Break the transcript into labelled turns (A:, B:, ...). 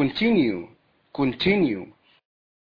A: continue continue.